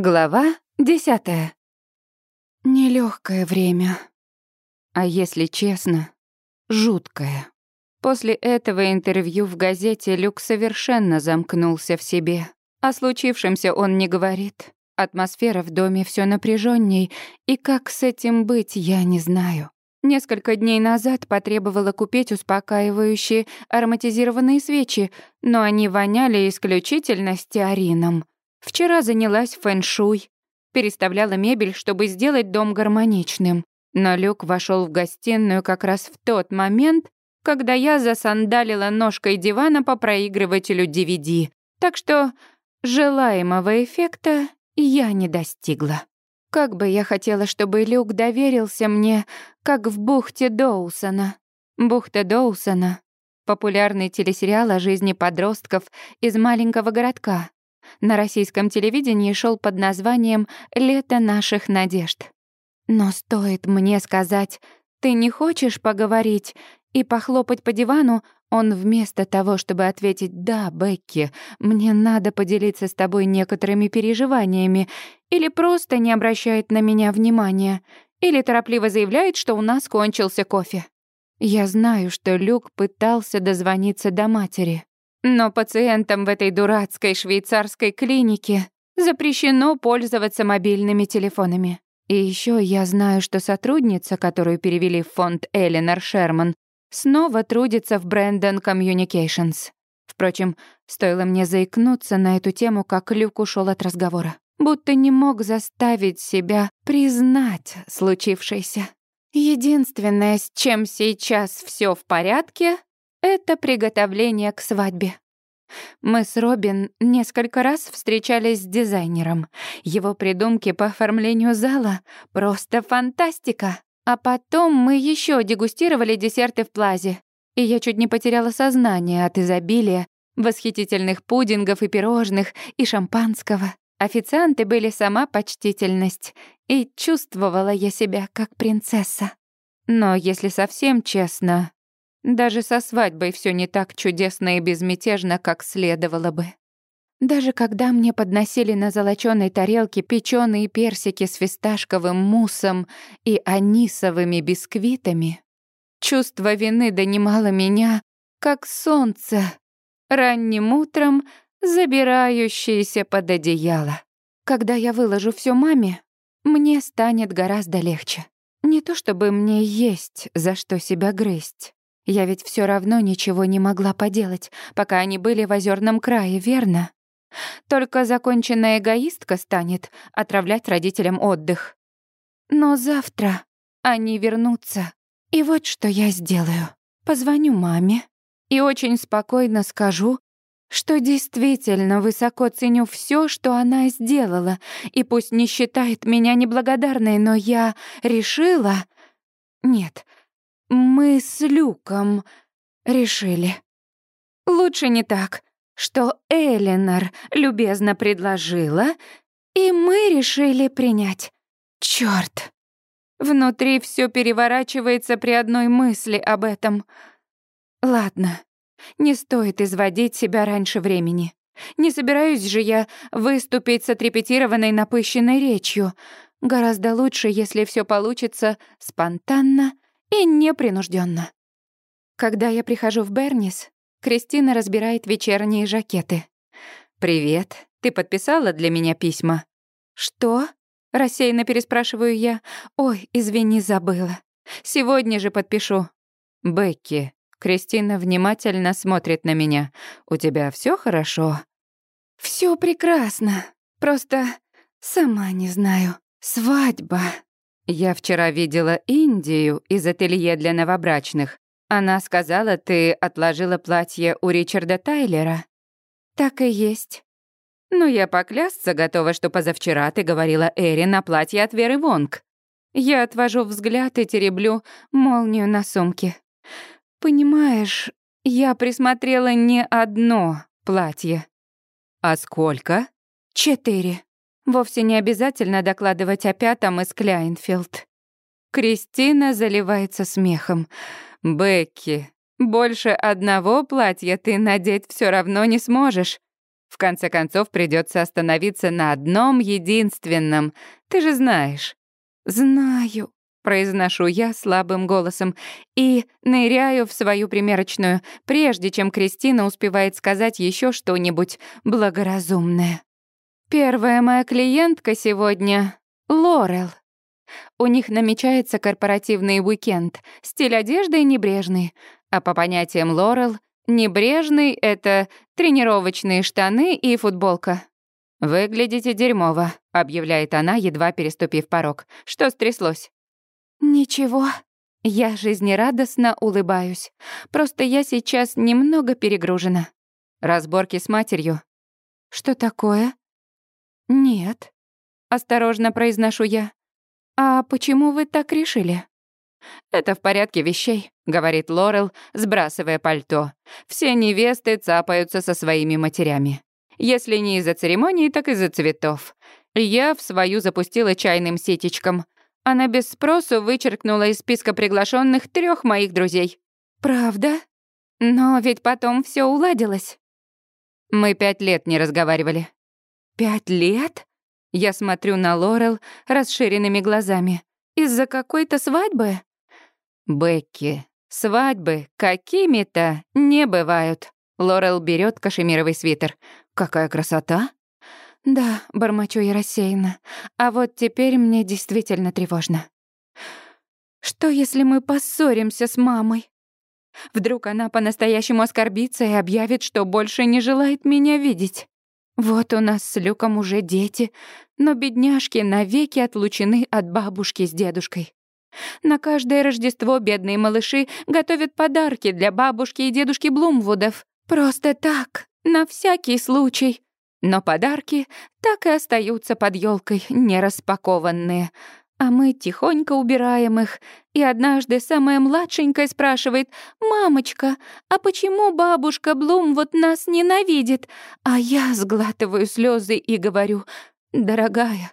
Глава десятая. Нелегкое время. А если честно, жуткое. После этого интервью в газете Люк совершенно замкнулся в себе. О случившемся он не говорит. Атмосфера в доме все напряженней, и как с этим быть, я не знаю. Несколько дней назад потребовала купить успокаивающие ароматизированные свечи, но они воняли исключительно стеарином. Вчера занялась фэн-шуй, переставляла мебель, чтобы сделать дом гармоничным. Но Люк вошел в гостиную как раз в тот момент, когда я засандалила ножкой дивана по проигрывателю DVD. Так что желаемого эффекта я не достигла. Как бы я хотела, чтобы Люк доверился мне, как в бухте Доусона. Бухта Доусона — популярный телесериал о жизни подростков из маленького городка на российском телевидении шел под названием «Лето наших надежд». Но стоит мне сказать «ты не хочешь поговорить?» и похлопать по дивану, он вместо того, чтобы ответить «да, Бекки, мне надо поделиться с тобой некоторыми переживаниями», или просто не обращает на меня внимания, или торопливо заявляет, что у нас кончился кофе. Я знаю, что Люк пытался дозвониться до матери. Но пациентам в этой дурацкой швейцарской клинике запрещено пользоваться мобильными телефонами. И еще я знаю, что сотрудница, которую перевели в фонд Эленор Шерман, снова трудится в Брэндон Communications. Впрочем, стоило мне заикнуться на эту тему, как Люк ушел от разговора. Будто не мог заставить себя признать случившееся. Единственное, с чем сейчас все в порядке, это приготовление к свадьбе. Мы с Робин несколько раз встречались с дизайнером. Его придумки по оформлению зала — просто фантастика. А потом мы еще дегустировали десерты в плазе. И я чуть не потеряла сознание от изобилия, восхитительных пудингов и пирожных, и шампанского. Официанты были сама почтительность, и чувствовала я себя как принцесса. Но, если совсем честно, даже со свадьбой все не так чудесно и безмятежно, как следовало бы. Даже когда мне подносили на золочёной тарелке печёные персики с фисташковым муссом и анисовыми бисквитами, чувство вины донимало меня, как солнце, ранним утром забирающееся под одеяло. Когда я выложу всё маме, мне станет гораздо легче. Не то чтобы мне есть за что себя грызть. Я ведь все равно ничего не могла поделать, пока они были в озерном крае, верно? Только законченная эгоистка станет отравлять родителям отдых. Но завтра они вернутся. И вот что я сделаю. Позвоню маме и очень спокойно скажу, что действительно высоко ценю все, что она сделала, и пусть не считает меня неблагодарной, но я решила... Нет, мы с Люком решили. Лучше не так, что Эленор любезно предложила, и мы решили принять. Чёрт! Внутри всё переворачивается при одной мысли об этом. Ладно, не стоит изводить себя раньше времени. Не собираюсь же я выступить с отрепетированной напыщенной речью. Гораздо лучше, если всё получится спонтанно и непринужденно. Когда я прихожу в Бернис, Кристина разбирает вечерние жакеты. «Привет. Ты подписала для меня письма?» «Что?» — рассеянно переспрашиваю я. «Ой, извини, забыла. Сегодня же подпишу». «Бекки». Кристина внимательно смотрит на меня. «У тебя все хорошо?» Все прекрасно. Просто сама не знаю. Свадьба». «Я вчера видела Индию из ателье для новобрачных. Она сказала, ты отложила платье у Ричарда Тайлера». «Так и есть». «Ну, я поклясться готова, что позавчера ты говорила Эри на платье от Веры Вонг». Я отвожу взгляд и тереблю молнию на сумке. «Понимаешь, я присмотрела не одно платье». «А сколько?» «Четыре». Вовсе не обязательно докладывать о пятом из Кляйнфилд. Кристина заливается смехом. «Бекки, больше одного платья ты надеть все равно не сможешь. В конце концов, придется остановиться на одном единственном. Ты же знаешь. Знаю, произношу я слабым голосом и ныряю в свою примерочную, прежде чем Кристина успевает сказать еще что-нибудь благоразумное. Первая моя клиентка сегодня — Лорел. У них намечается корпоративный уикенд, стиль одежды небрежный, а по понятиям Лорел небрежный — это тренировочные штаны и футболка. «Выглядите дерьмово», — объявляет она, едва переступив порог. «Что стряслось?» «Ничего. Я жизнерадостно улыбаюсь. Просто я сейчас немного перегружена. Разборки с матерью. Что такое? Нет. Осторожно произношу я. А почему вы так решили? «Это в порядке вещей», — говорит Лорел, сбрасывая пальто. «Все невесты цапаются со своими матерями. Если не из-за церемонии, так из-за цветов. Я в свою запустила чайным сетечком. Она без спросу вычеркнула из списка приглашенных трех моих друзей. «Правда? Но ведь потом все уладилось». Мы пять лет не разговаривали. «Пять лет?» Я смотрю на Лорел расширенными глазами. «Из-за какой-то свадьбы?» «Бекки, свадьбы какими-то не бывают». Лорел берет кашемировый свитер. «Какая красота!» «Да», — бормочу я рассеянно. «А вот теперь мне действительно тревожно. Что, если мы поссоримся с мамой? Вдруг она по-настоящему оскорбится и объявит, что больше не желает меня видеть? Вот у нас с Люком уже дети, но бедняжки навеки отлучены от бабушки с дедушкой. На каждое Рождество бедные малыши готовят подарки для бабушки и дедушки Блумвудов. Просто так, на всякий случай. Но подарки так и остаются под елкой, нераспакованные. А мы тихонько убираем их, и однажды самая младшенькая спрашивает, «Мамочка, а почему бабушка Блум вот нас ненавидит?» А я сглатываю слезы и говорю, «Дорогая,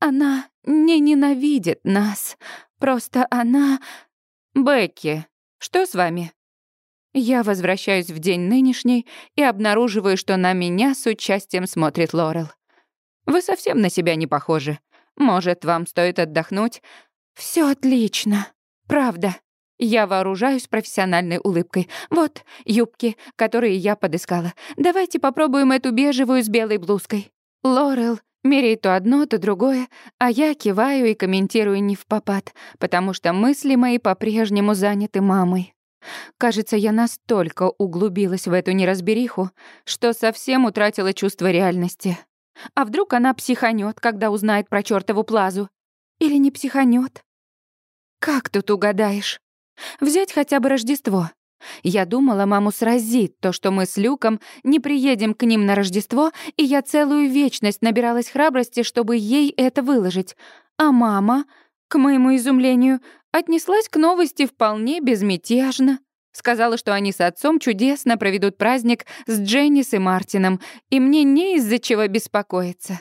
она не ненавидит нас, просто она...» «Бекки, что с вами?» Я возвращаюсь в день нынешний и обнаруживаю, что на меня с участием смотрит Лорел. «Вы совсем на себя не похожи. Может, вам стоит отдохнуть?» Все отлично. Правда». Я вооружаюсь профессиональной улыбкой. Вот юбки, которые я подыскала. Давайте попробуем эту бежевую с белой блузкой. Лорел меряет то одно, то другое, а я киваю и комментирую не в попад, потому что мысли мои по-прежнему заняты мамой. Кажется, я настолько углубилась в эту неразбериху, что совсем утратила чувство реальности. А вдруг она психанет, когда узнает про чёртову плазу? Или не психанет? Как тут угадаешь? Взять хотя бы Рождество. Я думала, маму сразит то, что мы с Люком не приедем к ним на Рождество, и я целую вечность набиралась храбрости, чтобы ей это выложить. А мама, к моему изумлению, отнеслась к новости вполне безмятежно. Сказала, что они с отцом чудесно проведут праздник с Дженнис и Мартином, и мне не из-за чего беспокоиться.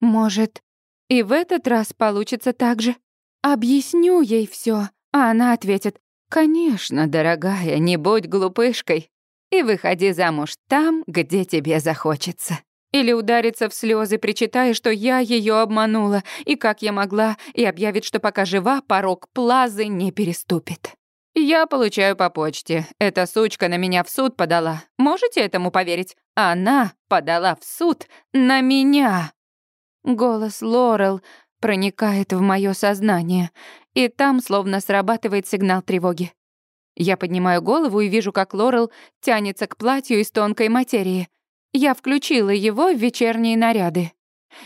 Может, и в этот раз получится так же. Объясню ей все, а она ответит, «Конечно, дорогая, не будь глупышкой и выходи замуж там, где тебе захочется». Или ударится в слезы, причитая, что я ее обманула, и как я могла, и объявит, что пока жива, порог плазы не переступит. Я получаю по почте. Эта сучка на меня в суд подала. Можете этому поверить? Она подала в суд на меня. Голос Лорел проникает в мое сознание, и там словно срабатывает сигнал тревоги. Я поднимаю голову и вижу, как Лорел тянется к платью из тонкой материи. Я включила его в вечерние наряды.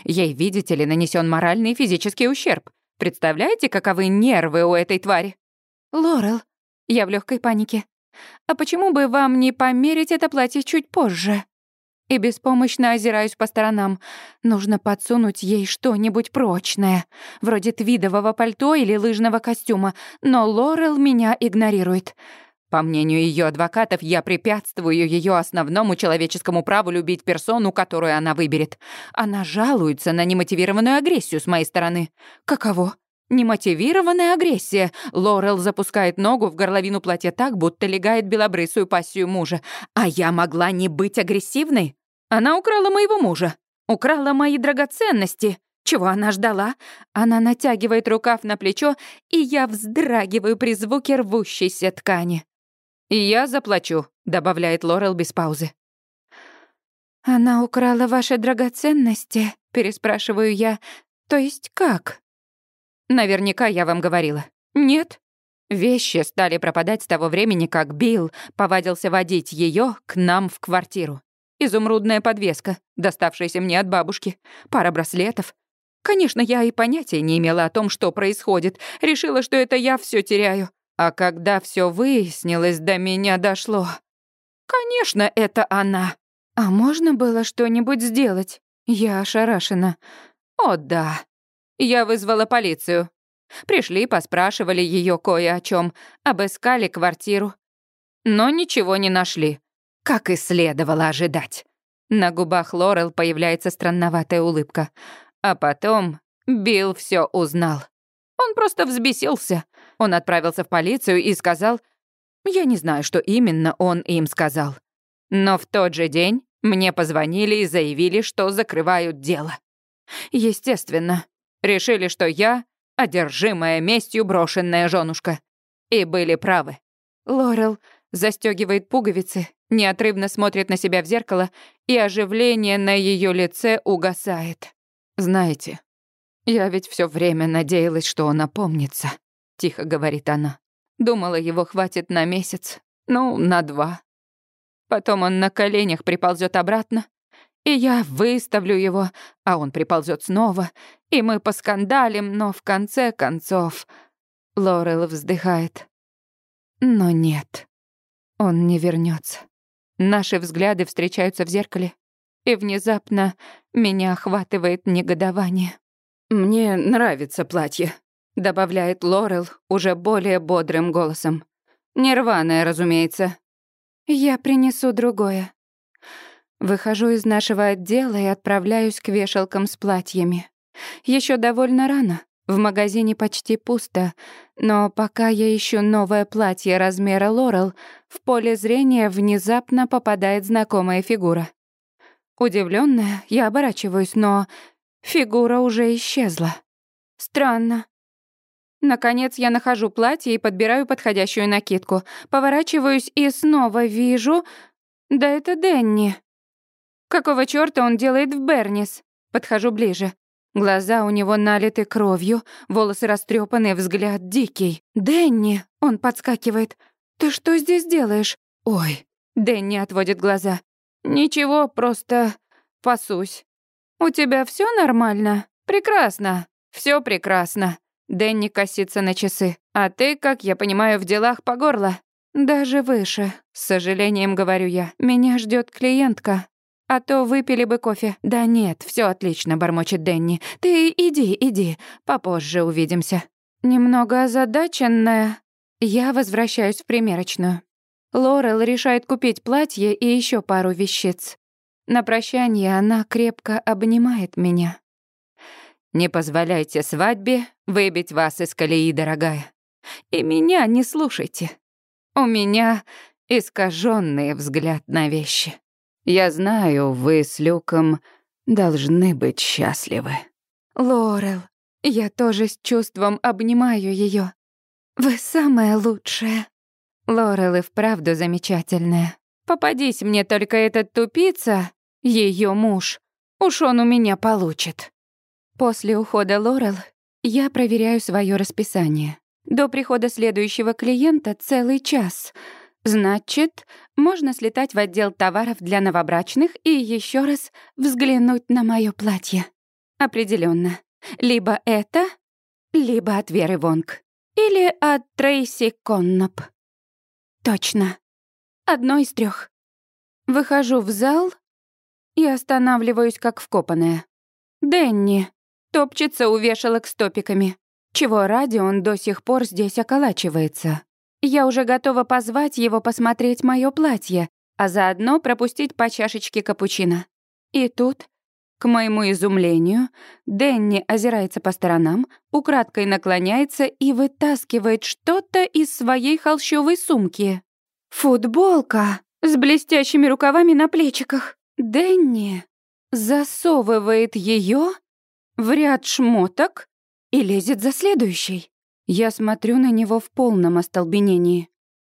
Ей, видите ли, нанесен моральный и физический ущерб. Представляете, каковы нервы у этой твари? Лорел, я в легкой панике. А почему бы вам не померить это платье чуть позже? И беспомощно озираюсь по сторонам. Нужно подсунуть ей что-нибудь прочное, вроде твидового пальто или лыжного костюма, но Лорел меня игнорирует. По мнению ее адвокатов, я препятствую ее основному человеческому праву любить персону, которую она выберет. Она жалуется на немотивированную агрессию с моей стороны. Каково? Немотивированная агрессия. Лорел запускает ногу в горловину платья так, будто легает белобрысую пассию мужа. А я могла не быть агрессивной? Она украла моего мужа, украла мои драгоценности. Чего она ждала? Она натягивает рукав на плечо, и я вздрагиваю при звуке рвущейся ткани. «И я заплачу», — добавляет Лорел без паузы. «Она украла ваши драгоценности?» — переспрашиваю я. «То есть как?» «Наверняка я вам говорила. Нет?» Вещи стали пропадать с того времени, как Билл повадился водить ее к нам в квартиру. Изумрудная подвеска, доставшаяся мне от бабушки, пара браслетов. Конечно, я и понятия не имела о том, что происходит. Решила, что это я все теряю. А когда все выяснилось, до меня дошло. Конечно, это она. А можно было что-нибудь сделать? Я ошарашена. О, да. Я вызвала полицию. Пришли, поспрашивали ее кое о чем, обыскали квартиру. Но ничего не нашли. Как и следовало ожидать. На губах Лорел появляется странноватая улыбка. А потом Билл все узнал. Он просто взбесился. Он отправился в полицию и сказал... Я не знаю, что именно он им сказал. Но в тот же день мне позвонили и заявили, что закрывают дело. Естественно, решили, что я одержимая местью брошенная женушка. И были правы. Лорел застегивает пуговицы, неотрывно смотрит на себя в зеркало, и оживление на ее лице угасает. «Знаете, я ведь все время надеялась, что он опомнится», — тихо говорит она. «Думала, его хватит на месяц, ну, на два. Потом он на коленях приползет обратно, и я выставлю его, а он приползет снова, и мы поскандалим, но в конце концов... Лорел вздыхает. Но нет, он не вернется. Наши взгляды встречаются в зеркале, и внезапно меня охватывает негодование. «Мне нравится платье», — добавляет Лорел уже более бодрым голосом. «Нерваное, разумеется». «Я принесу другое», Выхожу из нашего отдела и отправляюсь к вешалкам с платьями. Еще довольно рано, в магазине почти пусто, но пока я ищу новое платье размера Лорел, в поле зрения внезапно попадает знакомая фигура. Удивленная, я оборачиваюсь, но фигура уже исчезла. Странно. Наконец я нахожу платье и подбираю подходящую накидку. Поворачиваюсь и снова вижу... Да это Дэнни. Какого чёрта он делает в Бернис? Подхожу ближе. Глаза у него налиты кровью, волосы растрепаны, взгляд дикий. «Дэнни!» — он подскакивает. «Ты что здесь делаешь?» «Ой!» — Дэнни отводит глаза. «Ничего, просто пасусь». «У тебя все нормально?» «Прекрасно. все прекрасно». Дэнни косится на часы. «А ты, как я понимаю, в делах по горло?» «Даже выше», — с сожалением говорю я. «Меня ждет клиентка». А то выпили бы кофе. Да нет, все отлично, бормочет Дэнни. Ты иди, иди, попозже увидимся. Немного озадаченная, я возвращаюсь в примерочную. Лорел решает купить платье и еще пару вещиц. На прощание она крепко обнимает меня. «Не позволяйте свадьбе выбить вас из колеи, дорогая. И меня не слушайте. У меня искаженный взгляд на вещи». Я знаю, вы с Люком должны быть счастливы. Лорел, я тоже с чувством обнимаю ее. Вы самая лучшая. Лорел и вправду замечательная. Попадись мне только этот тупица, ее муж. Уж он у меня получит. После ухода Лорел я проверяю свое расписание. До прихода следующего клиента целый час — Значит, можно слетать в отдел товаров для новобрачных и еще раз взглянуть на мое платье. Определенно. Либо это, либо от Веры Вонг. Или от Трейси Конноп. Точно. Одно из трех. Выхожу в зал и останавливаюсь как вкопанная. Дэнни топчется у вешалок с топиками. Чего ради он до сих пор здесь околачивается. Я уже готова позвать его посмотреть моё платье, а заодно пропустить по чашечке капучино. И тут, к моему изумлению, Дэнни озирается по сторонам, украдкой наклоняется и вытаскивает что-то из своей холщовой сумки. Футболка с блестящими рукавами на плечиках. Дэнни засовывает ее в ряд шмоток и лезет за следующей. Я смотрю на него в полном остолбенении.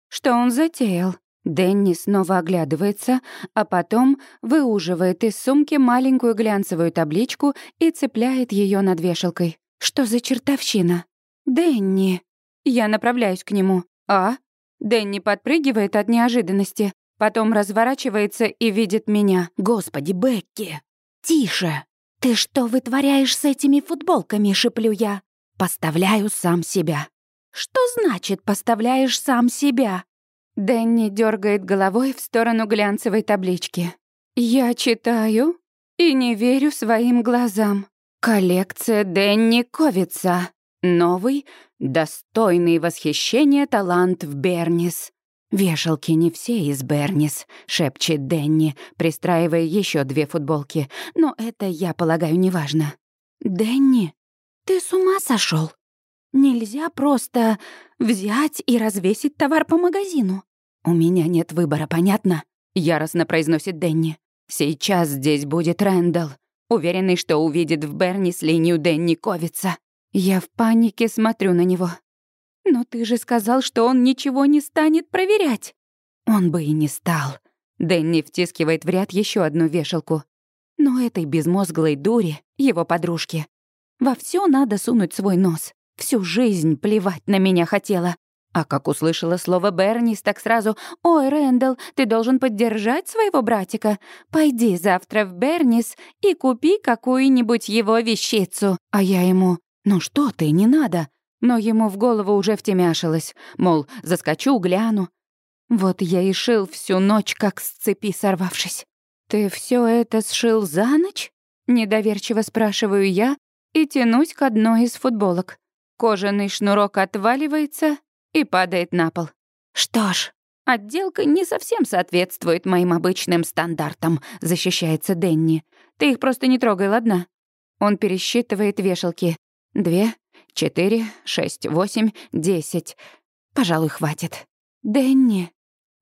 Что он затеял? Дэнни снова оглядывается, а потом выуживает из сумки маленькую глянцевую табличку и цепляет ее над вешалкой. Что за чертовщина? «Дэнни!» Я направляюсь к нему. «А?» Дэнни подпрыгивает от неожиданности, потом разворачивается и видит меня. «Господи, Бекки! Тише! Ты что вытворяешь с этими футболками?» — шеплю я. «Поставляю сам себя». «Что значит «поставляешь сам себя»?» Дэнни дергает головой в сторону глянцевой таблички. «Я читаю и не верю своим глазам. Коллекция Дэнни Ковица. Новый, достойный восхищения талант в Бернис. «Вешалки не все из Бернис», — шепчет Дэнни, пристраивая еще две футболки. «Но это, я полагаю, неважно». «Дэнни, ты с ума сошел? Нельзя просто взять и развесить товар по магазину». «У меня нет выбора, понятно?» — яростно произносит Дэнни. «Сейчас здесь будет Рэндалл, уверенный, что увидит в Бернис линию Дэнни Ковица. Я в панике смотрю на него. «Но ты же сказал, что он ничего не станет проверять!» Он бы и не стал. Дэнни втискивает в ряд еще одну вешалку. Но этой безмозглой дури, его подружки, во все надо сунуть свой нос. Всю жизнь плевать на меня хотела. А как услышала слово Бернис, так сразу «Ой, Рэндалл, ты должен поддержать своего братика. Пойди завтра в Бернис и купи какую-нибудь его вещицу». А я ему «Ну что ты, не надо!» Но ему в голову уже втемяшилось, мол, заскочу, гляну. Вот я и шил всю ночь, как с цепи сорвавшись. «Ты все это сшил за ночь?» Недоверчиво спрашиваю я и тянусь к одной из футболок. Кожаный шнурок отваливается и падает на пол. «Что ж, отделка не совсем соответствует моим обычным стандартам», — защищается Денни. «Ты их просто не трогай, ладно?» Он пересчитывает вешалки. Две, четыре, шесть, восемь, десять. Пожалуй, хватит. Дэнни.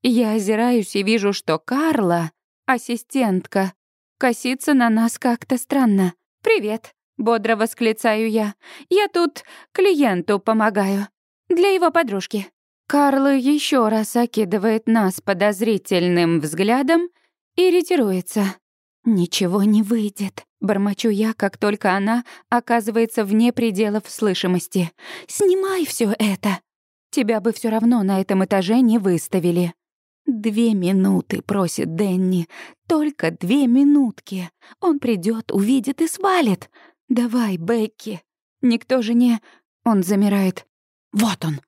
Я озираюсь и вижу, что Карла, ассистентка, косится на нас как-то странно. «Привет», — бодро восклицаю я. «Я тут клиенту помогаю. Для его подружки». Карла еще раз окидывает нас подозрительным взглядом и ретируется. «Ничего не выйдет», — бормочу я, как только она оказывается вне пределов слышимости. «Снимай все это! Тебя бы все равно на этом этаже не выставили». «Две минуты», — просит Дэнни. «Только две минутки. Он придет, увидит и свалит. Давай, Бекки. Никто же не...» Он замирает. «Вот он!»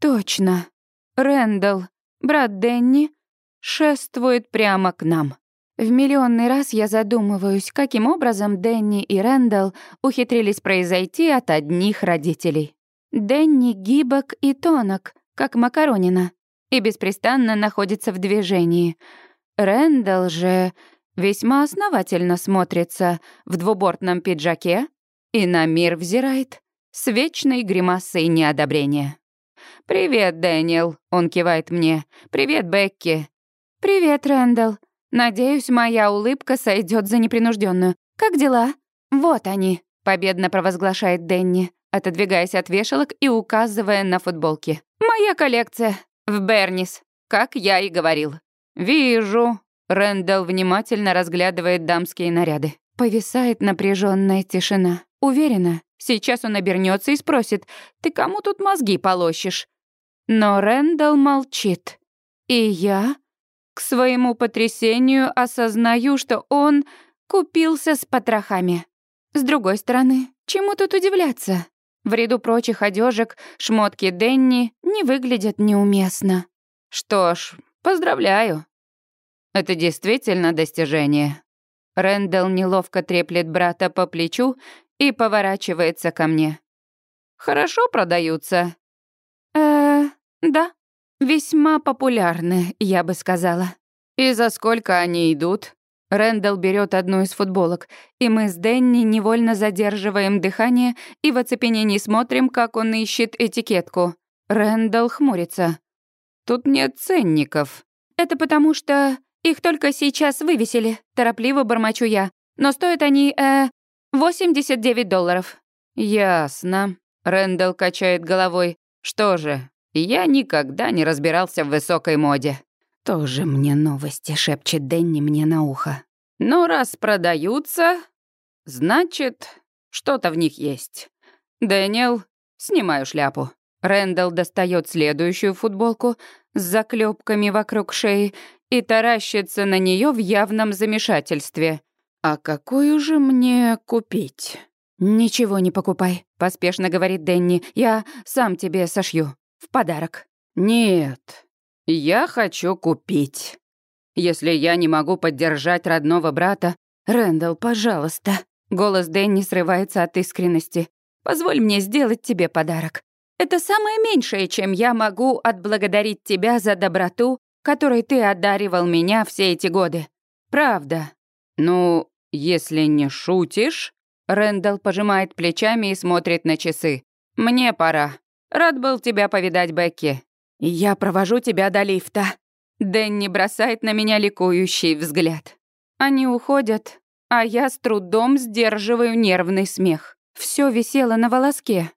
«Точно. Рэндалл, брат Дэнни, шествует прямо к нам». В миллионный раз я задумываюсь, каким образом Дэнни и Рэндалл ухитрились произойти от одних родителей. Дэнни гибок и тонок, как макаронина, и беспрестанно находится в движении. Рэндалл же весьма основательно смотрится в двубортном пиджаке и на мир взирает с вечной гримасой неодобрения. «Привет, Дэниел», — он кивает мне. «Привет, Бекки». «Привет, Рэндалл», Надеюсь, моя улыбка сойдет за непринужденную. Как дела? Вот они, победно провозглашает Денни, отодвигаясь от вешалок и указывая на футболки. Моя коллекция в Бернис, как я и говорил. Вижу. Рэндалл внимательно разглядывает дамские наряды. Повисает напряженная тишина. Уверена, сейчас он обернется и спросит: "Ты кому тут мозги полощешь?" Но Рэндалл молчит. И я к своему потрясению осознаю, что он купился с потрохами. С другой стороны, чему тут удивляться? В ряду прочих одежек шмотки Денни не выглядят неуместно. Что ж, поздравляю. Это действительно достижение. Рэндалл неловко треплет брата по плечу и поворачивается ко мне. Хорошо продаются? Э, да. Весьма популярны, я бы сказала. И за сколько они идут? Рэндалл берет одну из футболок, и мы с Дэнни невольно задерживаем дыхание и в оцепенении смотрим, как он ищет этикетку. Рэндалл хмурится. Тут нет ценников. Это потому что Их только сейчас вывесили, торопливо бормочу я. Но стоят они, э, 89 долларов. Ясно. Рэндалл качает головой. Что же, я никогда не разбирался в высокой моде. Тоже мне новости, шепчет Дэнни мне на ухо. Но раз продаются, значит, что-то в них есть. Дэниел, снимаю шляпу. Рэндалл достает следующую футболку с заклепками вокруг шеи и таращится на нее в явном замешательстве. «А какую же мне купить?» «Ничего не покупай», — поспешно говорит Дэнни. «Я сам тебе сошью. В подарок». «Нет, я хочу купить. Если я не могу поддержать родного брата, Рэндалл, пожалуйста». Голос Дэнни срывается от искренности. «Позволь мне сделать тебе подарок. Это самое меньшее, чем я могу отблагодарить тебя за доброту, которой ты одаривал меня все эти годы. Правда. Ну, если не шутишь, Рэндалл пожимает плечами и смотрит на часы. Мне пора. Рад был тебя повидать, Бекки. Я провожу тебя до лифта. Дэнни бросает на меня ликующий взгляд. Они уходят, а я с трудом сдерживаю нервный смех. Все висело на волоске.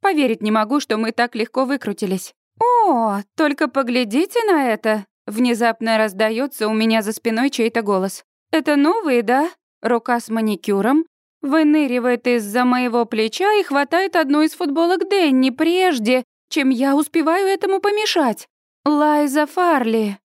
Поверить не могу, что мы так легко выкрутились. «О, только поглядите на это!» Внезапно раздается у меня за спиной чей-то голос. «Это новые, да?» Рука с маникюром выныривает из-за моего плеча и хватает одну из футболок Дэнни прежде, чем я успеваю этому помешать. Лайза Фарли.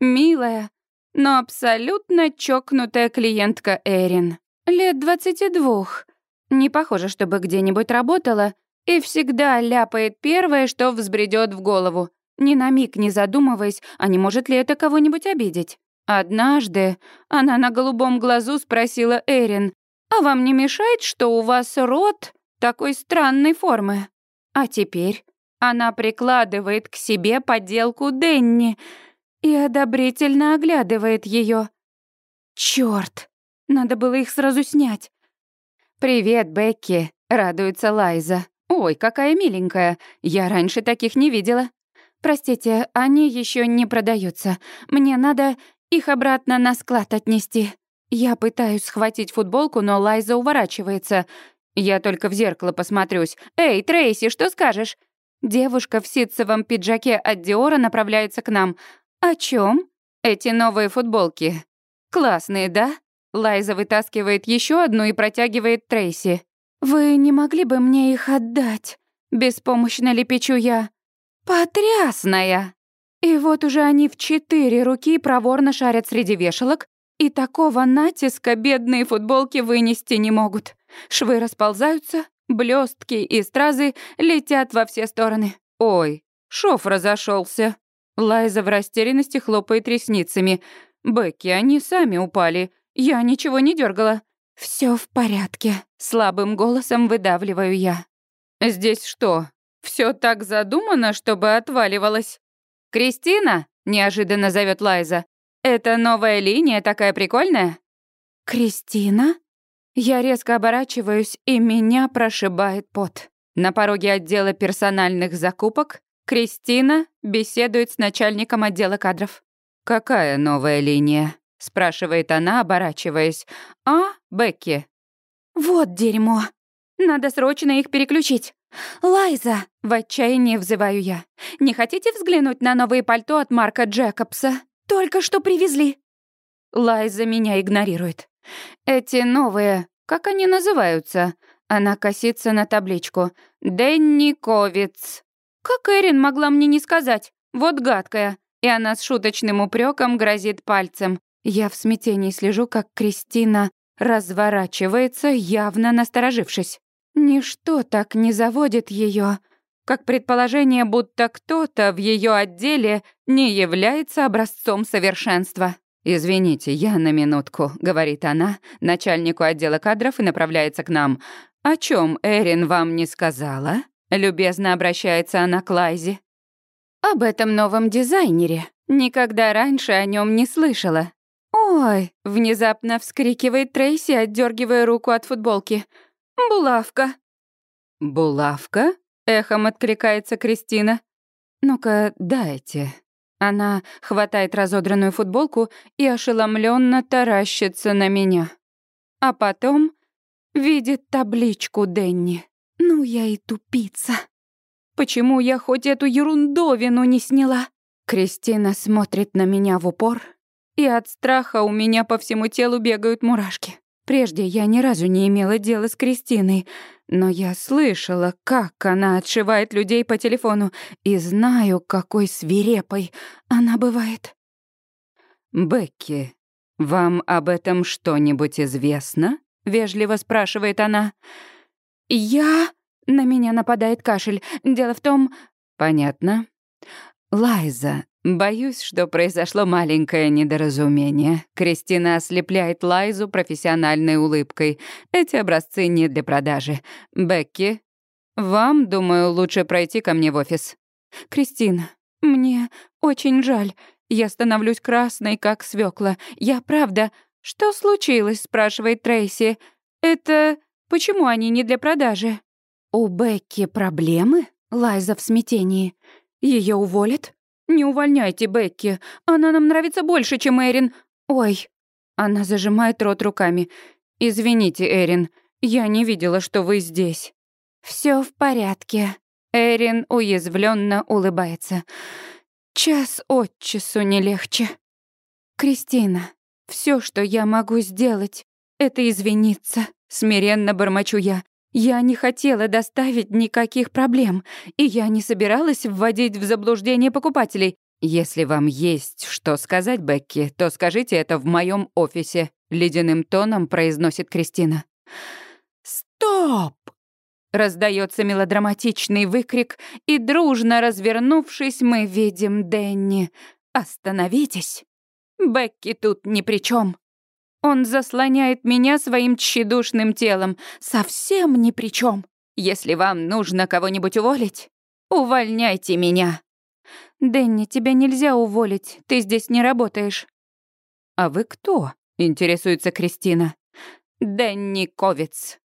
Милая, но абсолютно чокнутая клиентка Эрин. Лет двадцати двух. Не похоже, чтобы где-нибудь работала, и всегда ляпает первое, что взбредет в голову, ни на миг не задумываясь, а не может ли это кого-нибудь обидеть. Однажды она на голубом глазу спросила Эрин, «А вам не мешает, что у вас рот такой странной формы?» А теперь она прикладывает к себе подделку Денни и одобрительно оглядывает ее. Черт, надо было их сразу снять. «Привет, Бекки», — радуется Лайза. «Ой, какая миленькая, я раньше таких не видела». «Простите, они еще не продаются. Мне надо их обратно на склад отнести». Я пытаюсь схватить футболку, но Лайза уворачивается. Я только в зеркало посмотрюсь. «Эй, Трейси, что скажешь?» Девушка в ситцевом пиджаке от Диора направляется к нам. «О чем? Эти новые футболки. Классные, да?» Лайза вытаскивает еще одну и протягивает Трейси. «Вы не могли бы мне их отдать?» Беспомощно лепечу я. Потрясная! И вот уже они в четыре руки проворно шарят среди вешалок, и такого натиска бедные футболки вынести не могут. Швы расползаются, блестки и стразы летят во все стороны. Ой, шов разошелся. Лайза в растерянности хлопает ресницами. Бекки, они сами упали. Я ничего не дергала. Все в порядке, слабым голосом выдавливаю я. Здесь что, все так задумано, чтобы отваливалось. «Кристина!» — неожиданно зовет Лайза. «Это новая линия такая прикольная?» «Кристина?» Я резко оборачиваюсь, и меня прошибает пот. На пороге отдела персональных закупок Кристина беседует с начальником отдела кадров. «Какая новая линия?» — спрашивает она, оборачиваясь. «А, Бекки». «Вот дерьмо. Надо срочно их переключить. «Лайза!» — в отчаянии взываю я. «Не хотите взглянуть на новые пальто от Марка Джекобса? Только что привезли!» Лайза меня игнорирует. «Эти новые, как они называются?» Она косится на табличку. «Дэнни Ковиц». «Как Эрин могла мне не сказать? Вот гадкая!» И она с шуточным упреком грозит пальцем. Я в смятении слежу, как Кристина разворачивается, явно насторожившись. Ничто так не заводит ее, как предположение, будто кто-то в ее отделе не является образцом совершенства. «Извините, я на минутку», — говорит она, начальнику отдела кадров и направляется к нам. «О чем Эрин вам не сказала?» Любезно обращается она к Лайзе. «Об этом новом дизайнере. Никогда раньше о нем не слышала». «Ой!» — внезапно вскрикивает Трейси, отдергивая руку от футболки. «Булавка». «Булавка?» — эхом откликается Кристина. «Ну-ка, дайте». Она хватает разодранную футболку и ошеломленно таращится на меня. А потом видит табличку Денни. Ну я и тупица. Почему я хоть эту ерундовину не сняла? Кристина смотрит на меня в упор, и от страха у меня по всему телу бегают мурашки. Прежде я ни разу не имела дела с Кристиной, но я слышала, как она отшивает людей по телефону, и знаю, какой свирепой она бывает. «Бекки, вам об этом что-нибудь известно?» — вежливо спрашивает она. «Я...» — на меня нападает кашель. Дело в том... «Понятно. Лайза, боюсь, что произошло маленькое недоразумение. Кристина ослепляет Лайзу профессиональной улыбкой. Эти образцы не для продажи. Бекки, вам, думаю, лучше пройти ко мне в офис. Кристина, мне очень жаль. Я становлюсь красной, как свекла. Я правда... Что случилось, спрашивает Трейси. Это почему они не для продажи? У Бекки проблемы? Лайза в смятении. Ее уволят? Не увольняйте Бекки. Она нам нравится больше, чем Эрин. Ой. Она зажимает рот руками. Извините, Эрин. Я не видела, что вы здесь. Все в порядке. Эрин уязвленно улыбается. Час от часу не легче. Кристина, все, что я могу сделать, это извиниться. Смиренно бормочу я. Я не хотела доставить никаких проблем, и я не собиралась вводить в заблуждение покупателей. Если вам есть что сказать, Бекки, то скажите это в моем офисе, ледяным тоном произносит Кристина. Стоп! Раздается мелодраматичный выкрик, и дружно развернувшись, мы видим Денни. Остановитесь. Бекки тут ни при чем. Он заслоняет меня своим тщедушным телом, совсем ни при чем. Если вам нужно кого-нибудь уволить, увольняйте меня. Дэнни, тебя нельзя уволить, ты здесь не работаешь. А вы кто? Интересуется Кристина. Дэнни Ковиц.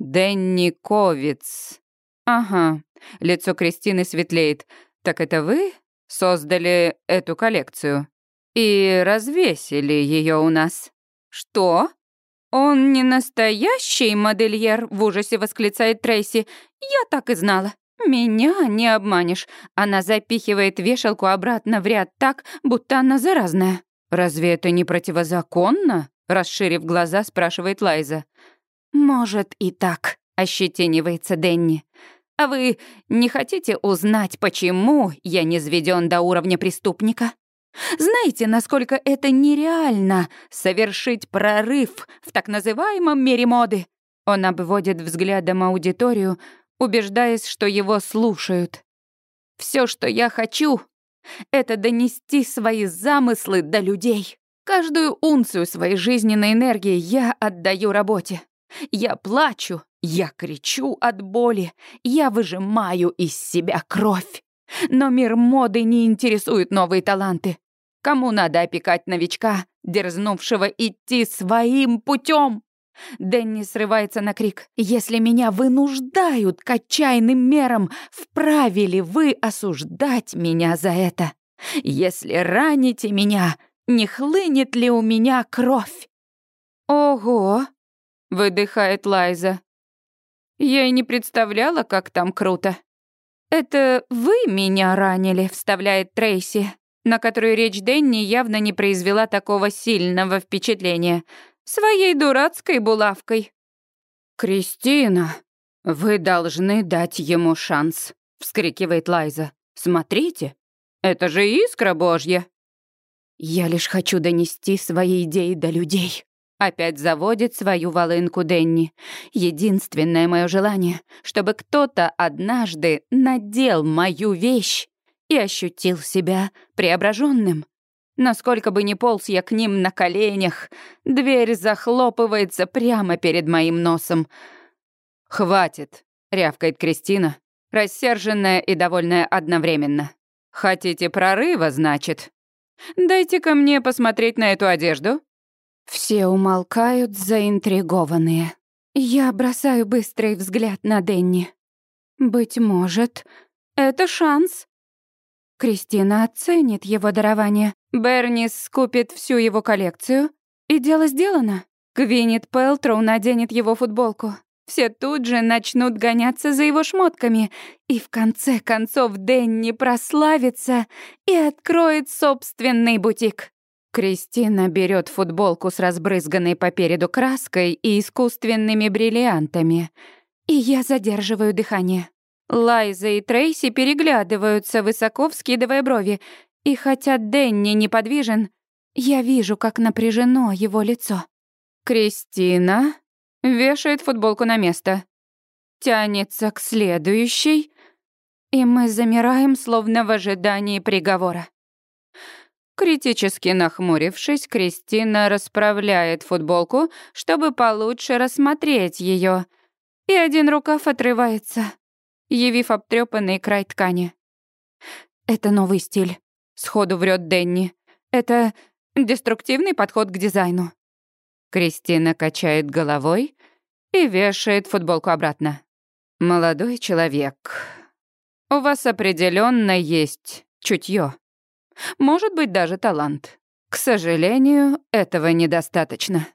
Дэнни Ковиц. Ага. Лицо Кристины светлеет. Так это вы создали эту коллекцию и развесили ее у нас? «Что? Он не настоящий модельер?» — в ужасе восклицает Трейси. «Я так и знала. Меня не обманешь. Она запихивает вешалку обратно в ряд так, будто она заразная». «Разве это не противозаконно?» — расширив глаза, спрашивает Лайза. «Может и так», — ощетинивается Денни. «А вы не хотите узнать, почему я не сведён до уровня преступника?» Знаете, насколько это нереально совершить прорыв в так называемом мире моды? Он обводит взглядом аудиторию, убеждаясь, что его слушают. Все, что я хочу, это донести свои замыслы до людей. Каждую унцию своей жизненной энергии я отдаю работе. Я плачу, я кричу от боли, я выжимаю из себя кровь. Но мир моды не интересует новые таланты. Кому надо опекать новичка, дерзнувшего идти своим путем? Дэнни срывается на крик. «Если меня вынуждают к отчаянным мерам, вправе ли вы осуждать меня за это? Если раните меня, не хлынет ли у меня кровь?» «Ого!» — выдыхает Лайза. «Я и не представляла, как там круто». «Это вы меня ранили», — вставляет Трейси на которую речь Денни явно не произвела такого сильного впечатления. Своей дурацкой булавкой. «Кристина, вы должны дать ему шанс», — вскрикивает Лайза. «Смотрите, это же искра божья». «Я лишь хочу донести свои идеи до людей», — опять заводит свою волынку Денни. «Единственное мое желание, чтобы кто-то однажды надел мою вещь и ощутил себя преображенным. Насколько бы ни полз я к ним на коленях, дверь захлопывается прямо перед моим носом. «Хватит», — рявкает Кристина, рассерженная и довольная одновременно. «Хотите прорыва, значит? Дайте-ка мне посмотреть на эту одежду». Все умолкают, заинтригованные. Я бросаю быстрый взгляд на Денни. «Быть может, это шанс. Кристина оценит его дарование. Бернис скупит всю его коллекцию. И дело сделано. Гвинет Пелтроу наденет его футболку. Все тут же начнут гоняться за его шмотками. И в конце концов Дэнни прославится и откроет собственный бутик. Кристина берет футболку с разбрызганной по переду краской и искусственными бриллиантами. И я задерживаю дыхание. Лайза и Трейси переглядываются, высоко вскидывая брови. И хотя Дэнни неподвижен, я вижу, как напряжено его лицо. Кристина вешает футболку на место. Тянется к следующей, и мы замираем, словно в ожидании приговора. Критически нахмурившись, Кристина расправляет футболку, чтобы получше рассмотреть ее, и один рукав отрывается, явив обтрепанный край ткани. «Это новый стиль», — сходу врет Денни. «Это деструктивный подход к дизайну». Кристина качает головой и вешает футболку обратно. «Молодой человек, у вас определенно есть чутье. Может быть, даже талант. К сожалению, этого недостаточно.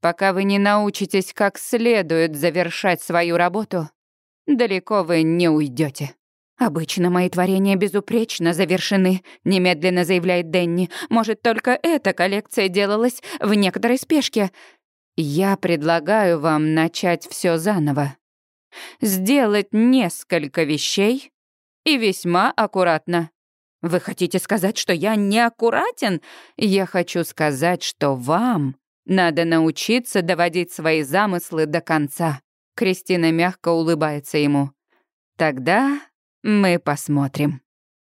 Пока вы не научитесь как следует завершать свою работу, далеко вы не уйдете. «Обычно мои творения безупречно завершены», — немедленно заявляет Денни. «Может, только эта коллекция делалась в некоторой спешке». «Я предлагаю вам начать все заново. Сделать несколько вещей и весьма аккуратно. Вы хотите сказать, что я неаккуратен? Я хочу сказать, что вам надо научиться доводить свои замыслы до конца. Кристина мягко улыбается ему. Тогда мы посмотрим.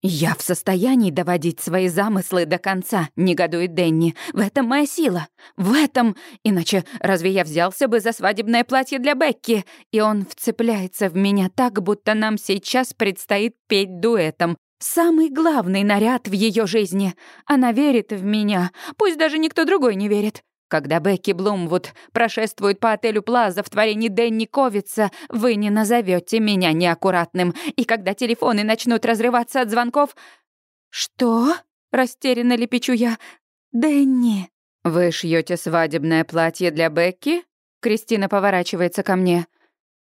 «Я в состоянии доводить свои замыслы до конца», — негодует Дэнни. «В этом моя сила. В этом. Иначе разве я взялся бы за свадебное платье для Бекки?» И он вцепляется в меня так, будто нам сейчас предстоит петь дуэтом. Самый главный наряд в ее жизни. Она верит в меня, пусть даже никто другой не верит. Когда Бекки Блумвуд прошествует по отелю Плаза в творении Дэнни Ковица, вы не назовете меня неаккуратным. И когда телефоны начнут разрываться от звонков... «Что?» — растерянно лепечу я. «Дэнни». «Вы шьете свадебное платье для Бекки?» Кристина поворачивается ко мне.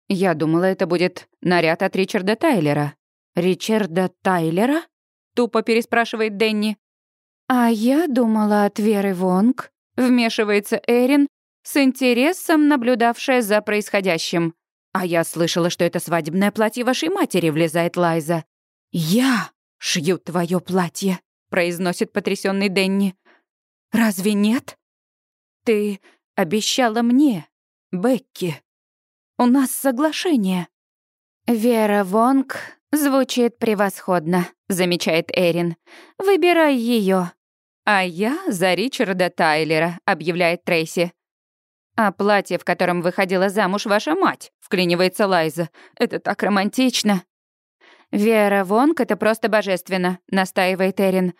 Я думала, это будет наряд от Ричарда Тайлера. «Ричарда Тайлера?» — тупо переспрашивает Дэнни. «А я думала от Веры Вонг», — вмешивается Эрин, с интересом наблюдавшая за происходящим. «А я слышала, что это свадебное платье вашей матери», — влезает Лайза. «Я шью твое платье», — произносит потрясенный Дэнни. «Разве нет? Ты обещала мне, Бекки. У нас соглашение». Вера Вонг «Звучит превосходно», — замечает Эрин. «Выбирай ее. «А я за Ричарда Тайлера», — объявляет Трейси. «А платье, в котором выходила замуж ваша мать», — вклинивается Лайза. «Это так романтично». «Вера Вонг — это просто божественно», — настаивает Эрин.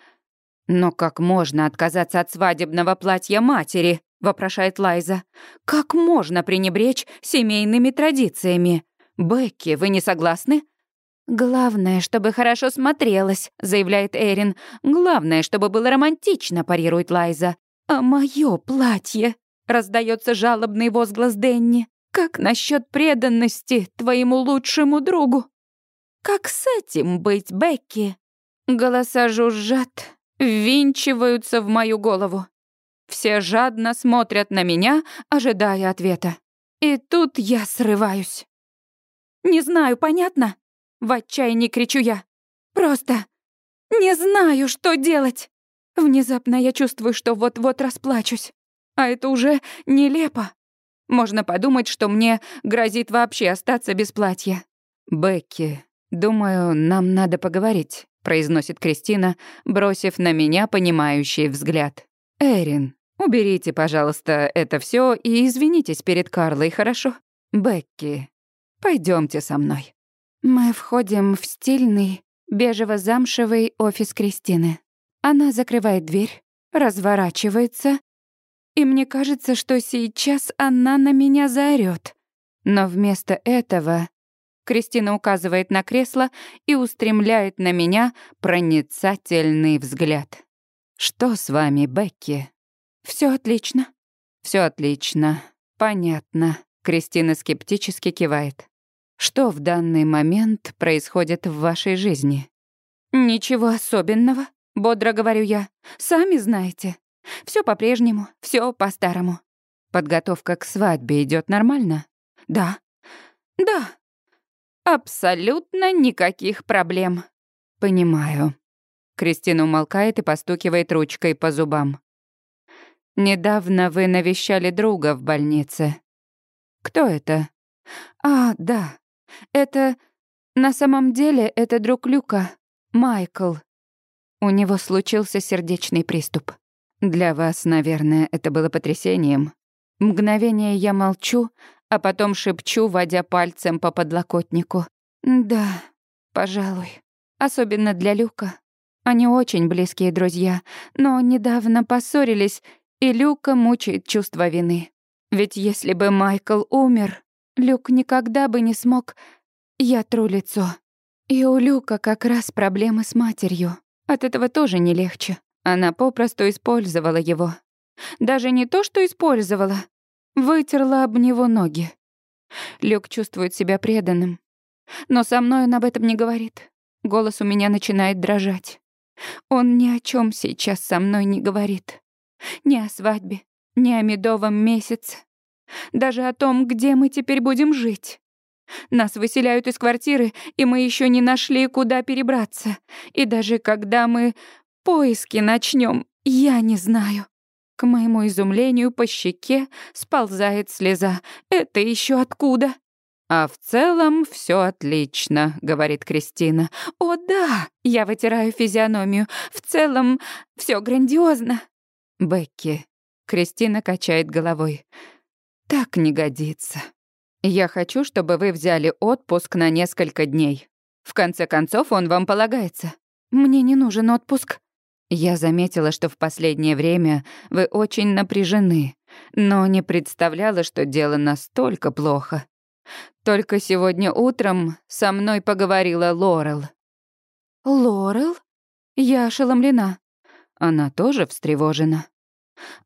«Но как можно отказаться от свадебного платья матери?» — вопрошает Лайза. «Как можно пренебречь семейными традициями? Бекки, вы не согласны?» «Главное, чтобы хорошо смотрелось», — заявляет Эрин. «Главное, чтобы было романтично», — парирует Лайза. «А моё платье?» — раздается жалобный возглас Денни. «Как насчет преданности твоему лучшему другу?» «Как с этим быть, Бекки?» Голоса жужжат, ввинчиваются в мою голову. Все жадно смотрят на меня, ожидая ответа. И тут я срываюсь. «Не знаю, понятно?» В отчаянии кричу я. Просто не знаю, что делать. Внезапно я чувствую, что вот-вот расплачусь. А это уже нелепо. Можно подумать, что мне грозит вообще остаться без платья. «Бекки, думаю, нам надо поговорить», — произносит Кристина, бросив на меня понимающий взгляд. «Эрин, уберите, пожалуйста, это все и извинитесь перед Карлой, хорошо? Бекки, пойдемте со мной». Мы входим в стильный бежево-замшевый офис Кристины. Она закрывает дверь, разворачивается, и мне кажется, что сейчас она на меня заорёт. Но вместо этого Кристина указывает на кресло и устремляет на меня проницательный взгляд. «Что с вами, Бекки?» Все отлично». Все отлично. Понятно». Кристина скептически кивает. «Что в данный момент происходит в вашей жизни?» «Ничего особенного», — бодро говорю я. «Сами знаете. Все по-прежнему, все по-старому». «Подготовка к свадьбе идет нормально?» «Да». «Да». «Абсолютно никаких проблем». «Понимаю». Кристина умолкает и постукивает ручкой по зубам. «Недавно вы навещали друга в больнице. Кто это?» «А, да. Это... На самом деле это друг Люка, Майкл. У него случился сердечный приступ. Для вас, наверное, это было потрясением. Мгновение я молчу, а потом шепчу, водя пальцем по подлокотнику. «Да, пожалуй. Особенно для Люка. Они очень близкие друзья, но недавно поссорились, и Люка мучает чувство вины. Ведь если бы Майкл умер, Люк никогда бы не смог... Я тру лицо. И у Люка как раз проблемы с матерью. От этого тоже не легче. Она попросту использовала его. Даже не то, что использовала. Вытерла об него ноги. Люк чувствует себя преданным. Но со мной он об этом не говорит. Голос у меня начинает дрожать. Он ни о чем сейчас со мной не говорит. Ни о свадьбе, ни о медовом месяце. Даже о том, где мы теперь будем жить. Нас выселяют из квартиры, и мы еще не нашли, куда перебраться. И даже когда мы поиски начнем, я не знаю. К моему изумлению по щеке сползает слеза. Это еще откуда? А в целом все отлично, говорит Кристина. О да, я вытираю физиономию. В целом все грандиозно. Бекки. Кристина качает головой. Так не годится. Я хочу, чтобы вы взяли отпуск на несколько дней. В конце концов, он вам полагается. Мне не нужен отпуск. Я заметила, что в последнее время вы очень напряжены, но не представляла, что дело настолько плохо. Только сегодня утром со мной поговорила Лорел. Лорел? Я ошеломлена. Она тоже встревожена.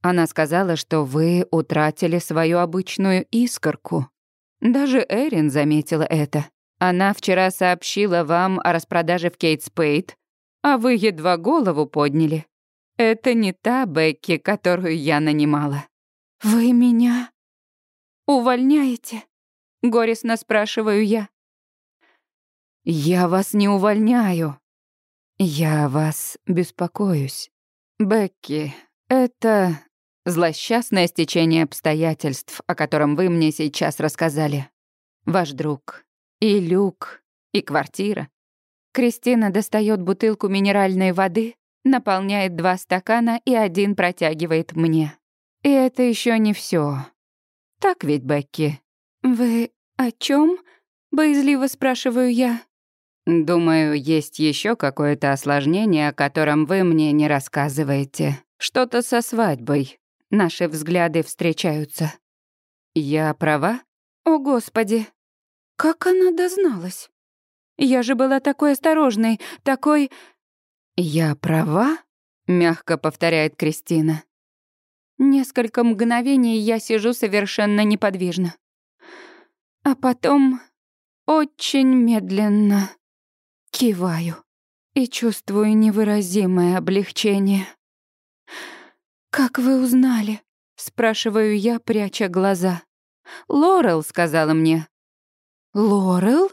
Она сказала, что вы утратили свою обычную искорку. Даже Эрин заметила это. Она вчера сообщила вам о распродаже в Кейт Спейд, а вы едва голову подняли. Это не та Бекки, которую я нанимала. Вы меня увольняете? Горестно спрашиваю я. Я вас не увольняю. Я вас беспокоюсь. Бекки, это злосчастное стечение обстоятельств, о котором вы мне сейчас рассказали. Ваш друг, и люк, и квартира. Кристина достает бутылку минеральной воды, наполняет два стакана и один протягивает мне. И это еще не все. Так ведь, Бекки? Вы о чем? боязливо спрашиваю я. Думаю, есть еще какое-то осложнение, о котором вы мне не рассказываете. Что-то со свадьбой. Наши взгляды встречаются. Я права? О, Господи! Как она дозналась? Я же была такой осторожной, такой... Я права? Мягко повторяет Кристина. Несколько мгновений я сижу совершенно неподвижно. А потом очень медленно киваю и чувствую невыразимое облегчение. «Как вы узнали?» — спрашиваю я, пряча глаза. «Лорел сказала мне». «Лорел?»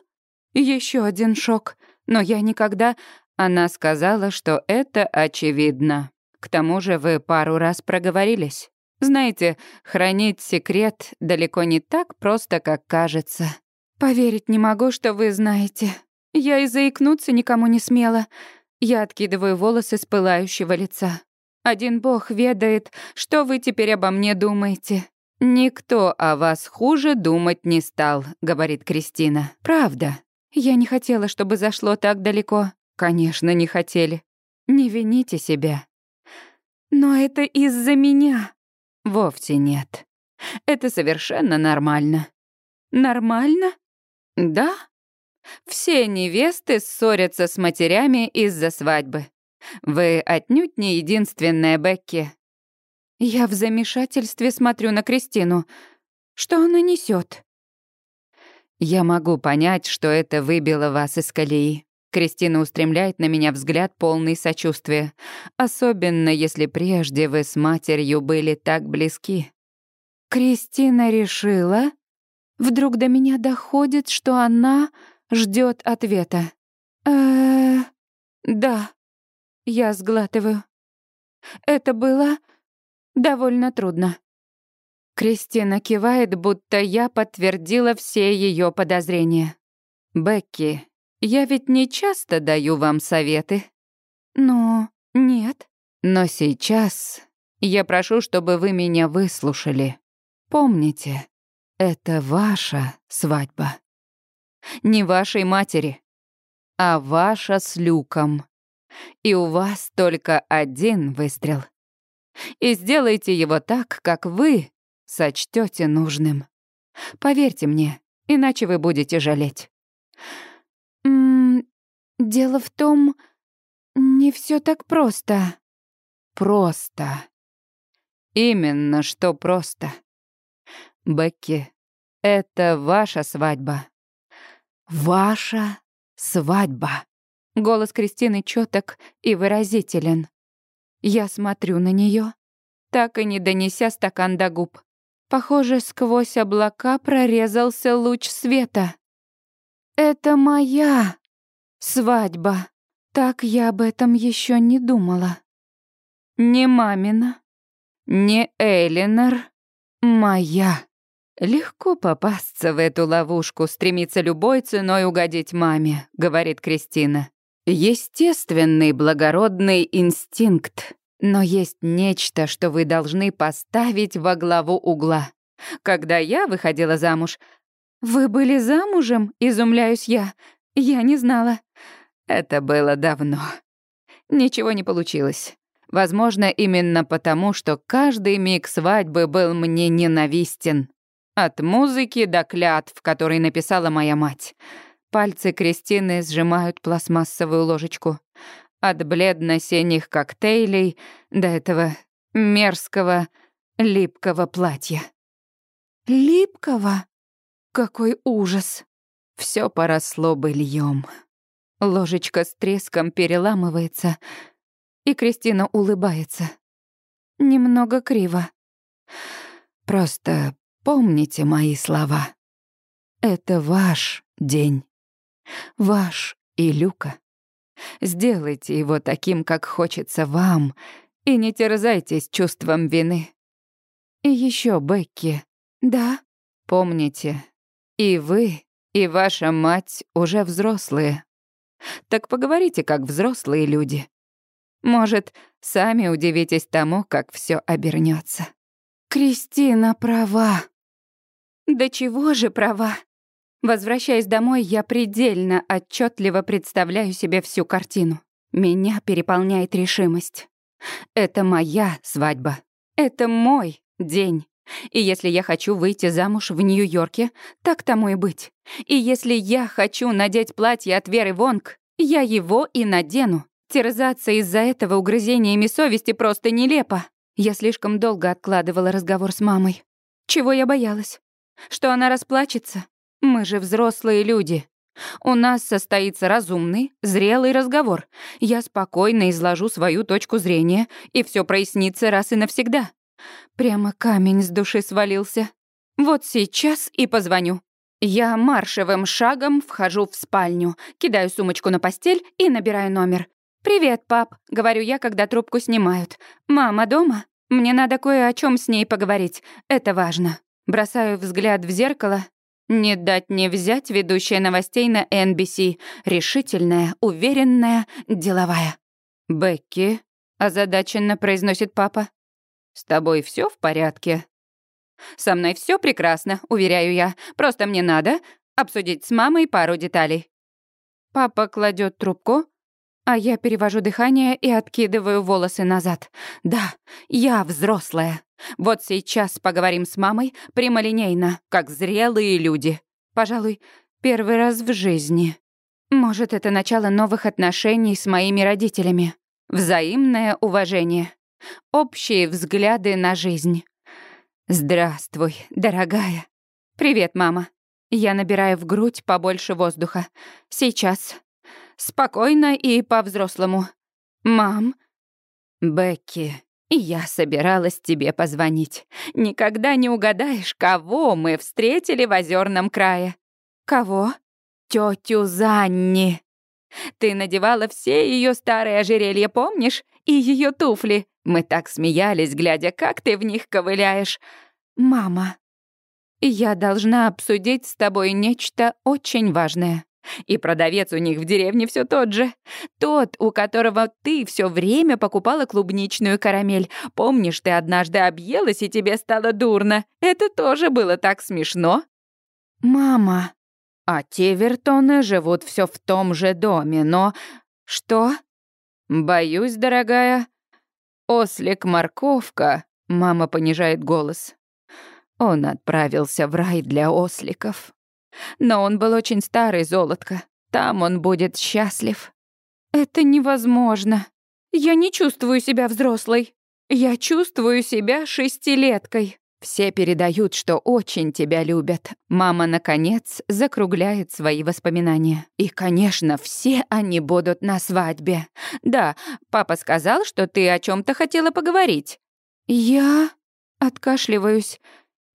Еще один шок. Но я никогда... Она сказала, что это очевидно. К тому же вы пару раз проговорились. Знаете, хранить секрет далеко не так просто, как кажется. Поверить не могу, что вы знаете. Я и заикнуться никому не смела. Я откидываю волосы с пылающего лица. Один бог ведает, что вы теперь обо мне думаете. Никто о вас хуже думать не стал, говорит Кристина. Правда. Я не хотела, чтобы зашло так далеко. Конечно, не хотели. Не вините себя. Но это из-за меня. Вовсе нет. Это совершенно нормально. Нормально? Да, Все невесты ссорятся с матерями из-за свадьбы. Вы отнюдь не единственная Бекки. Я в замешательстве смотрю на Кристину. Что она несет? Я могу понять, что это выбило вас из колеи. Кристина устремляет на меня взгляд полный сочувствия. Особенно, если прежде вы с матерью были так близки. Кристина решила... Вдруг до меня доходит, что она ждет ответа. э да. Я сглатываю. Это было довольно трудно. Кристина кивает, будто я подтвердила все ее подозрения. «Бекки, я ведь не часто даю вам советы». «Ну, нет». «Но сейчас я прошу, чтобы вы меня выслушали. Помните, это ваша свадьба. Не вашей матери, а ваша с Люком. И у вас только один выстрел. И сделайте его так, как вы сочтете нужным. Поверьте мне, иначе вы будете жалеть. М -м, дело в том, не все так просто. Просто. Именно что просто. Бекки, это ваша свадьба. Ваша свадьба. Голос Кристины чёток и выразителен. Я смотрю на неё, так и не донеся стакан до губ. Похоже, сквозь облака прорезался луч света. «Это моя свадьба». Так я об этом еще не думала. Не мамина, не Элинор, моя. Легко попасться в эту ловушку, стремиться любой ценой угодить маме, говорит Кристина. Естественный благородный инстинкт. Но есть нечто, что вы должны поставить во главу угла. Когда я выходила замуж... Вы были замужем? Изумляюсь я. Я не знала. Это было давно. Ничего не получилось. Возможно, именно потому, что каждый миг свадьбы был мне ненавистен. От музыки до клятв, которые написала моя мать. Пальцы Кристины сжимают пластмассовую ложечку от бледно-синих коктейлей до этого мерзкого липкого платья. Липкого? Какой ужас! Все поросло быльем. Ложечка с треском переламывается, и Кристина улыбается. Немного криво. Просто помните мои слова. Это ваш день. Ваш и Люка. Сделайте его таким, как хочется вам, и не терзайтесь чувством вины. И еще, Бекки. Да? Помните, и вы, и ваша мать уже взрослые. Так поговорите, как взрослые люди. Может, сами удивитесь тому, как все обернется. Кристина права. Да чего же права? Возвращаясь домой, я предельно отчетливо представляю себе всю картину. Меня переполняет решимость. Это моя свадьба. Это мой день. И если я хочу выйти замуж в Нью-Йорке, так тому и быть. И если я хочу надеть платье от Веры Вонг, я его и надену. Терзаться из-за этого угрызениями совести просто нелепо. Я слишком долго откладывала разговор с мамой. Чего я боялась? Что она расплачется? Мы же взрослые люди. У нас состоится разумный, зрелый разговор. Я спокойно изложу свою точку зрения, и все прояснится раз и навсегда. Прямо камень с души свалился. Вот сейчас и позвоню. Я маршевым шагом вхожу в спальню, кидаю сумочку на постель и набираю номер. «Привет, пап», — говорю я, когда трубку снимают. «Мама дома? Мне надо кое о чем с ней поговорить. Это важно». Бросаю взгляд в зеркало не дать не взять ведущая новостей на NBC. Решительная, уверенная, деловая. «Бекки», — озадаченно произносит папа. «С тобой все в порядке?» «Со мной все прекрасно, уверяю я. Просто мне надо обсудить с мамой пару деталей». Папа кладет трубку, а я перевожу дыхание и откидываю волосы назад. «Да, я взрослая. Вот сейчас поговорим с мамой прямолинейно, как зрелые люди. Пожалуй, Первый раз в жизни. Может, это начало новых отношений с моими родителями. Взаимное уважение. Общие взгляды на жизнь. Здравствуй, дорогая. Привет, мама. Я набираю в грудь побольше воздуха. Сейчас. Спокойно и по-взрослому. Мам. Бекки, я собиралась тебе позвонить. Никогда не угадаешь, кого мы встретили в озерном крае. Кого? Тетю Занни. Ты надевала все ее старые ожерелья, помнишь? И ее туфли. Мы так смеялись, глядя, как ты в них ковыляешь. Мама, я должна обсудить с тобой нечто очень важное. И продавец у них в деревне все тот же. Тот, у которого ты все время покупала клубничную карамель. Помнишь, ты однажды объелась, и тебе стало дурно. Это тоже было так смешно. Мама. А те вертоны живут все в том же доме, но... Что? Боюсь, дорогая. Ослик-морковка. Мама понижает голос. Он отправился в рай для осликов. Но он был очень старый, золотко. Там он будет счастлив. Это невозможно. Я не чувствую себя взрослой. Я чувствую себя шестилеткой. Все передают, что очень тебя любят. Мама, наконец, закругляет свои воспоминания. И, конечно, все они будут на свадьбе. Да, папа сказал, что ты о чем то хотела поговорить. Я откашливаюсь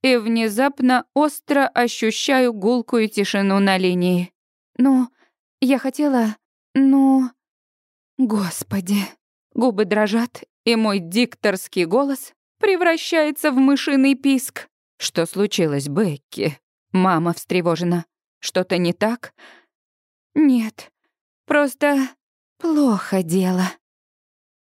и внезапно остро ощущаю гулкую тишину на линии. «Ну, я хотела... ну...» Господи. Губы дрожат, и мой дикторский голос превращается в мышиный писк. «Что случилось, Бекки?» Мама встревожена. «Что-то не так?» «Нет, просто плохо дело».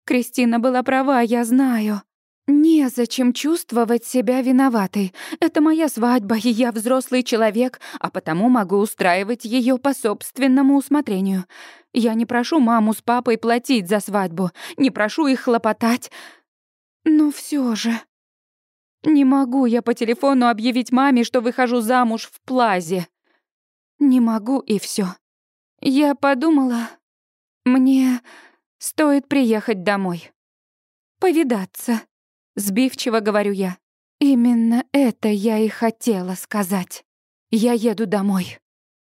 Кристина была права, я знаю. «Незачем чувствовать себя виноватой. Это моя свадьба, и я взрослый человек, а потому могу устраивать ее по собственному усмотрению. Я не прошу маму с папой платить за свадьбу, не прошу их хлопотать. Но все же... Не могу я по телефону объявить маме, что выхожу замуж в плазе. Не могу, и все. Я подумала, мне стоит приехать домой. Повидаться. Сбивчиво говорю я. Именно это я и хотела сказать. Я еду домой.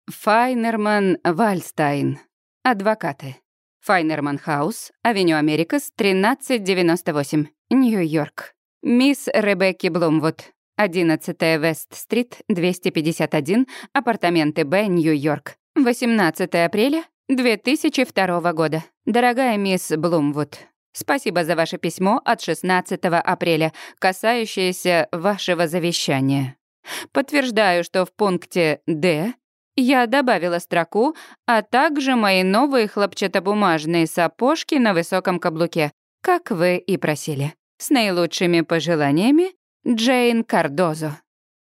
Файнерман Вальстайн. Адвокаты. Файнерман Хаус, Авеню Америкас, 1398, Нью-Йорк. Мисс Ребекки Блумвуд. 11 Вест-стрит, 251, апартаменты Б, Нью-Йорк. 18 апреля 2002 года. Дорогая мисс Блумвуд, Спасибо за ваше письмо от 16 апреля, касающееся вашего завещания. Подтверждаю, что в пункте «Д» я добавила строку, а также мои новые хлопчатобумажные сапожки на высоком каблуке, как вы и просили. С наилучшими пожеланиями, Джейн Кардозо.